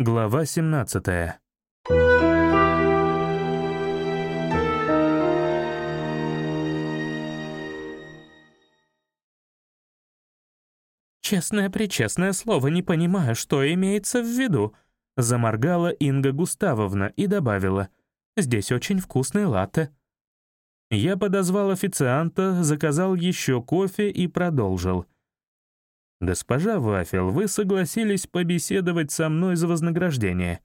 Глава 17. «Честное-пречестное слово, не понимаю, что имеется в виду», заморгала Инга Густавовна и добавила. «Здесь очень вкусный латте». Я подозвал официанта, заказал еще кофе и продолжил. «Госпожа Вафел, вы согласились побеседовать со мной за вознаграждение».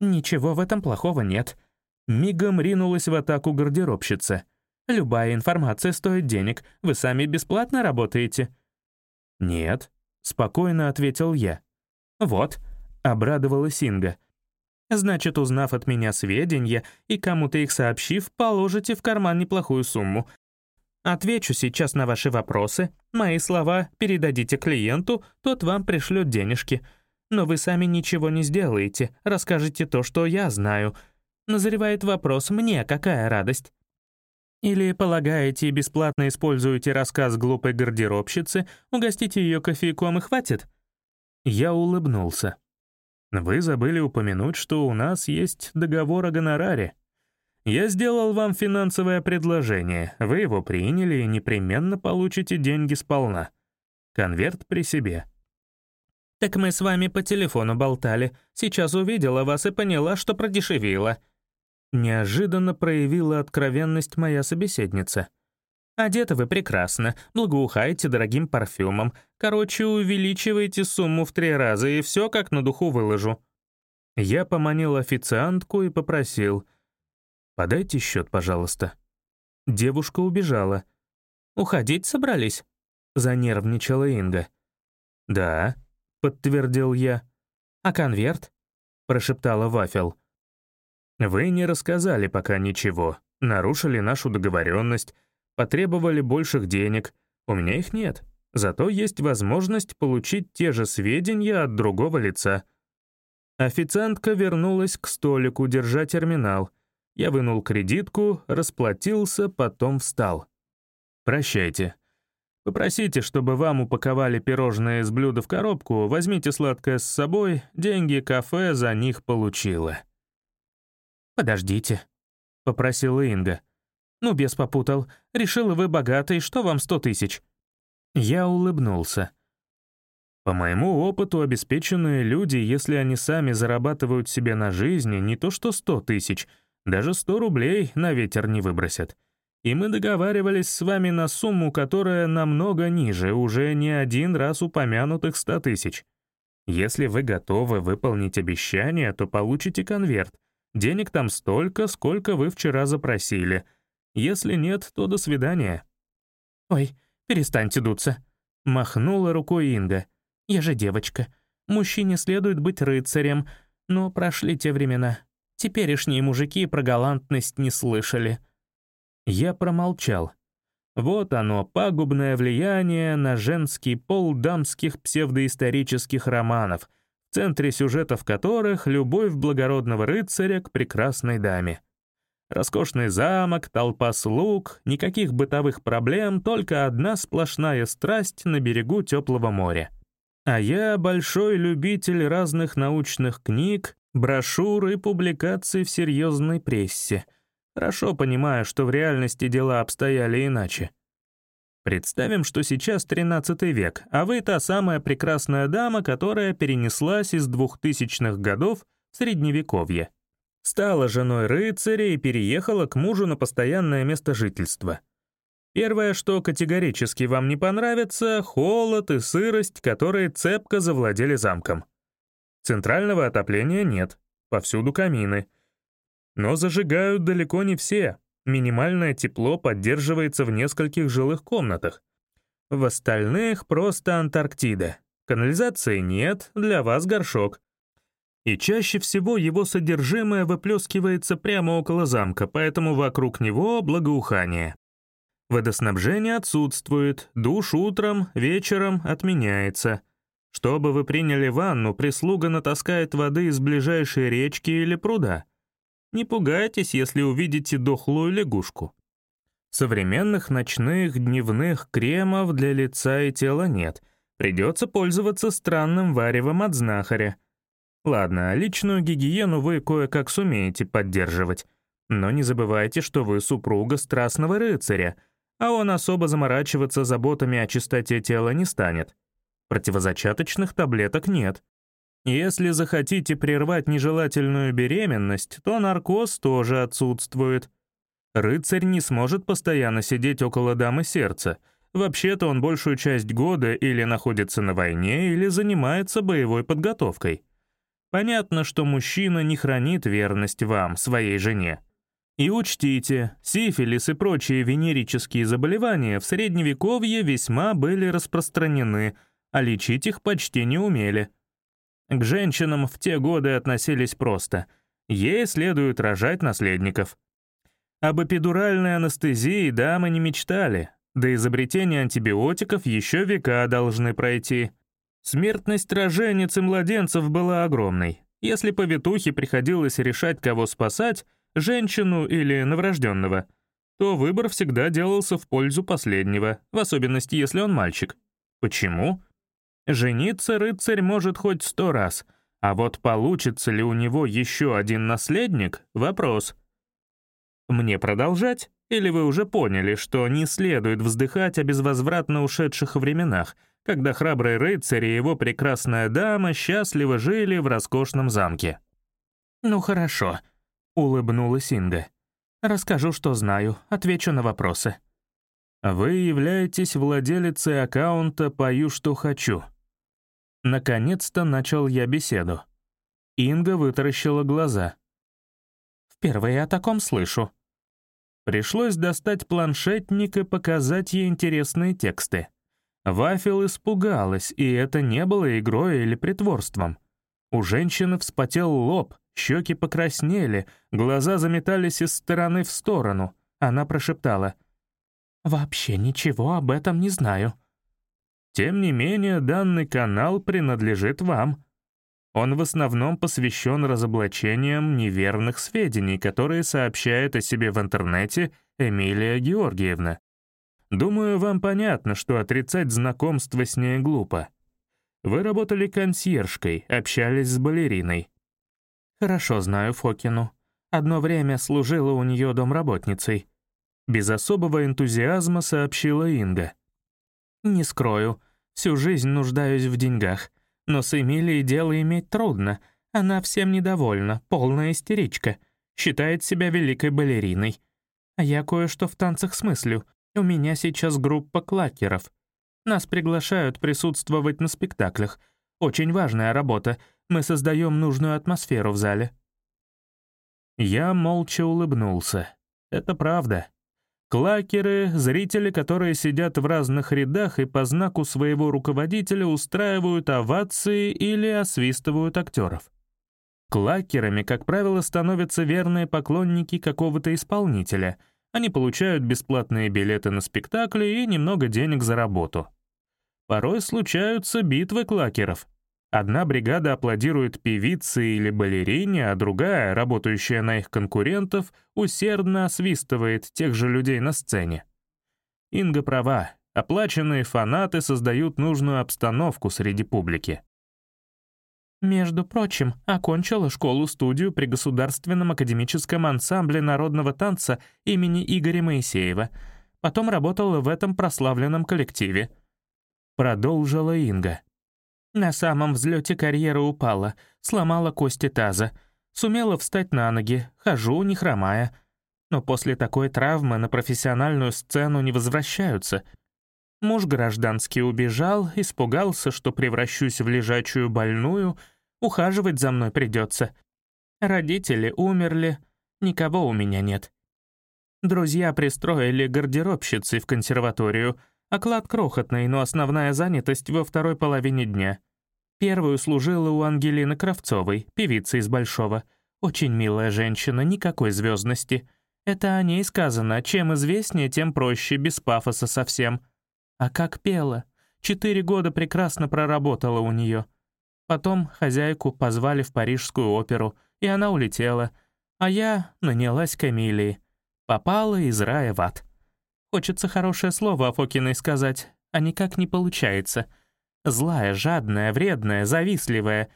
«Ничего в этом плохого нет». Мигом ринулась в атаку гардеробщица. «Любая информация стоит денег. Вы сами бесплатно работаете?» «Нет», — спокойно ответил я. «Вот», — обрадовалась Инга. «Значит, узнав от меня сведения и кому-то их сообщив, положите в карман неплохую сумму. Отвечу сейчас на ваши вопросы, мои слова передадите клиенту, тот вам пришлет денежки. Но вы сами ничего не сделаете, расскажете то, что я знаю. Назревает вопрос, мне какая радость? Или полагаете, бесплатно используете рассказ глупой гардеробщицы, угостите ее кофейком и хватит? Я улыбнулся. Вы забыли упомянуть, что у нас есть договор о гонораре. Я сделал вам финансовое предложение, вы его приняли и непременно получите деньги сполна. Конверт при себе. Так мы с вами по телефону болтали. Сейчас увидела вас и поняла, что продешевила. Неожиданно проявила откровенность моя собеседница. Одеты вы прекрасно, благоухаете дорогим парфюмом. Короче, увеличиваете сумму в три раза, и все как на духу выложу». Я поманил официантку и попросил — «Подайте счет, пожалуйста». Девушка убежала. «Уходить собрались?» — занервничала Инга. «Да», — подтвердил я. «А конверт?» — прошептала Вафел. «Вы не рассказали пока ничего, нарушили нашу договоренность, потребовали больших денег. У меня их нет, зато есть возможность получить те же сведения от другого лица». Официантка вернулась к столику, держа терминал — я вынул кредитку, расплатился, потом встал. «Прощайте. Попросите, чтобы вам упаковали пирожные из блюда в коробку, возьмите сладкое с собой, деньги кафе за них получила». «Подождите», — попросила Инга. «Ну, бес попутал. Решила вы богатый, что вам сто тысяч?» Я улыбнулся. По моему опыту, обеспеченные люди, если они сами зарабатывают себе на жизни, не то что сто тысяч — даже 100 рублей на ветер не выбросят. И мы договаривались с вами на сумму, которая намного ниже уже не один раз упомянутых 100 тысяч. Если вы готовы выполнить обещание, то получите конверт. Денег там столько, сколько вы вчера запросили. Если нет, то до свидания». «Ой, перестаньте дуться», — махнула рукой Инга. «Я же девочка. Мужчине следует быть рыцарем, но прошли те времена. Теперешние мужики про галантность не слышали. Я промолчал. Вот оно, пагубное влияние на женский пол дамских псевдоисторических романов, в центре сюжетов которых любовь благородного рыцаря к прекрасной даме. Роскошный замок, толпа слуг, никаких бытовых проблем, только одна сплошная страсть на берегу теплого моря. А я большой любитель разных научных книг, брошюр и публикаций в серьезной прессе. Хорошо понимаю, что в реальности дела обстояли иначе. Представим, что сейчас 13 век, а вы та самая прекрасная дама, которая перенеслась из двухтысячных годов в Средневековье. Стала женой рыцаря и переехала к мужу на постоянное место жительства. Первое, что категорически вам не понравится — холод и сырость, которые цепко завладели замком. Центрального отопления нет, повсюду камины. Но зажигают далеко не все. Минимальное тепло поддерживается в нескольких жилых комнатах. В остальных просто Антарктида. Канализации нет, для вас горшок. И чаще всего его содержимое выплескивается прямо около замка, поэтому вокруг него благоухание. Водоснабжение отсутствует, душ утром, вечером отменяется — чтобы вы приняли ванну, прислуга натаскает воды из ближайшей речки или пруда. Не пугайтесь, если увидите дохлую лягушку. Современных ночных, дневных кремов для лица и тела нет. Придется пользоваться странным варевом от знахаря. Ладно, личную гигиену вы кое-как сумеете поддерживать. Но не забывайте, что вы супруга страстного рыцаря, а он особо заморачиваться заботами о чистоте тела не станет. Противозачаточных таблеток нет. Если захотите прервать нежелательную беременность, то наркоз тоже отсутствует. Рыцарь не сможет постоянно сидеть около дамы сердца. Вообще-то он большую часть года или находится на войне, или занимается боевой подготовкой. Понятно, что мужчина не хранит верность вам, своей жене. И учтите, сифилис и прочие венерические заболевания в Средневековье весьма были распространены, а лечить их почти не умели. К женщинам в те годы относились просто. Ей следует рожать наследников. Об эпидуральной анестезии дамы не мечтали. До изобретения антибиотиков еще века должны пройти. Смертность роженец и младенцев была огромной. Если повитухе приходилось решать, кого спасать, женщину или новорожденного, то выбор всегда делался в пользу последнего, в особенности, если он мальчик. Почему? Жениться рыцарь может хоть сто раз, а вот получится ли у него еще один наследник — вопрос. Мне продолжать? Или вы уже поняли, что не следует вздыхать о безвозвратно ушедших временах — когда храбрый рыцарь и его прекрасная дама счастливо жили в роскошном замке. «Ну хорошо», — улыбнулась Инга. «Расскажу, что знаю, отвечу на вопросы». «Вы являетесь владелицей аккаунта «Пою, что хочу». Наконец-то начал я беседу. Инга вытаращила глаза. «Впервые о таком слышу». Пришлось достать планшетник и показать ей интересные тексты. Вафел испугалась, и это не было игрой или притворством. У женщины вспотел лоб, щеки покраснели, глаза заметались из стороны в сторону. Она прошептала. «Вообще ничего об этом не знаю». «Тем не менее, данный канал принадлежит вам. Он в основном посвящен разоблачениям неверных сведений, которые сообщает о себе в интернете Эмилия Георгиевна. Думаю, вам понятно, что отрицать знакомство с ней глупо. Вы работали консьержкой, общались с балериной. Хорошо знаю Фокину. Одно время служила у нее домработницей. Без особого энтузиазма сообщила Инга. Не скрою, всю жизнь нуждаюсь в деньгах, но с Эмилией дело иметь трудно. Она всем недовольна, полная истеричка, считает себя великой балериной. А я кое-что в танцах смыслю, у меня сейчас группа клакеров. Нас приглашают присутствовать на спектаклях. Очень важная работа. Мы создаем нужную атмосферу в зале». Я молча улыбнулся. Это правда. Клакеры — зрители, которые сидят в разных рядах и по знаку своего руководителя устраивают овации или освистывают актеров. Клакерами, как правило, становятся верные поклонники какого-то исполнителя — они получают бесплатные билеты на спектакли и немного денег за работу. Порой случаются битвы клакеров. Одна бригада аплодирует певице или балерине, а другая, работающая на их конкурентов, усердно освистывает тех же людей на сцене. Инга права, оплаченные фанаты создают нужную обстановку среди публики. Между прочим, окончила школу-студию при Государственном академическом ансамбле народного танца имени Игоря Моисеева. Потом работала в этом прославленном коллективе. Продолжила Инга. На самом взлете карьера упала, сломала кости таза. Сумела встать на ноги, хожу, не хромая. Но после такой травмы на профессиональную сцену не возвращаются. Муж гражданский убежал, испугался, что превращусь в лежачую больную — Ухаживать за мной придется. Родители умерли, никого у меня нет. Друзья пристроили гардеробщицы в консерваторию, оклад крохотный, но основная занятость во второй половине дня. Первую служила у Ангелины Кравцовой, певицы из Большого. Очень милая женщина, никакой звездности. Это о ней сказано, чем известнее, тем проще, без пафоса совсем. А как пела. Четыре года прекрасно проработала у нее. Потом хозяйку позвали в Парижскую оперу, и она улетела, а я нанялась к Эмилии. Попала из рая в ад. Хочется хорошее слово о Фокиной сказать, а никак не получается. Злая, жадная, вредная, завистливая.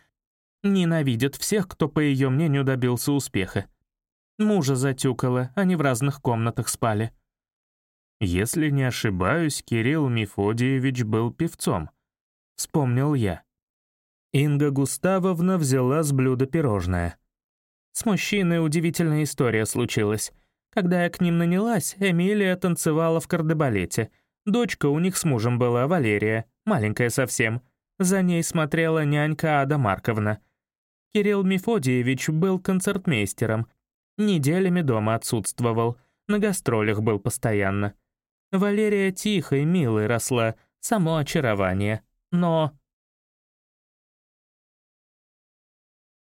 Ненавидит всех, кто, по ее мнению, добился успеха. Мужа затюкала, они в разных комнатах спали. Если не ошибаюсь, Кирилл Мефодиевич был певцом. Вспомнил я. Инга Густавовна взяла с блюда пирожное. С мужчиной удивительная история случилась. Когда я к ним нанялась, Эмилия танцевала в кардебалете. Дочка у них с мужем была, Валерия, маленькая совсем. За ней смотрела нянька Ада Марковна. Кирилл Мефодиевич был концертмейстером. Неделями дома отсутствовал, на гастролях был постоянно. Валерия тихой, милой росла, само очарование. Но